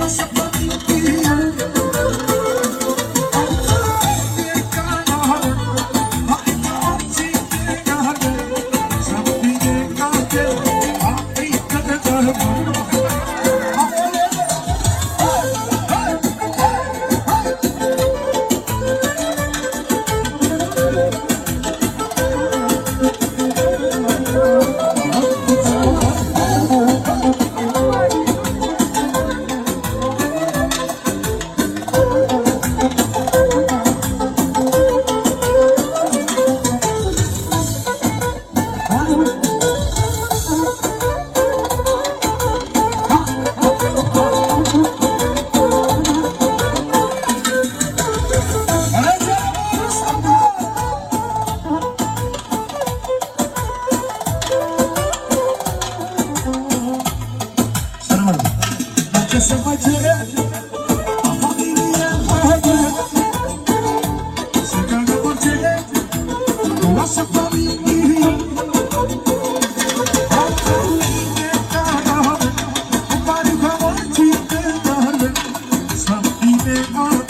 i'm so Thank you. să mă cere A familia mea Să cagă mă cere Nu lasă familie A familie mea Îmi pare că mă cine Să-mi bine mă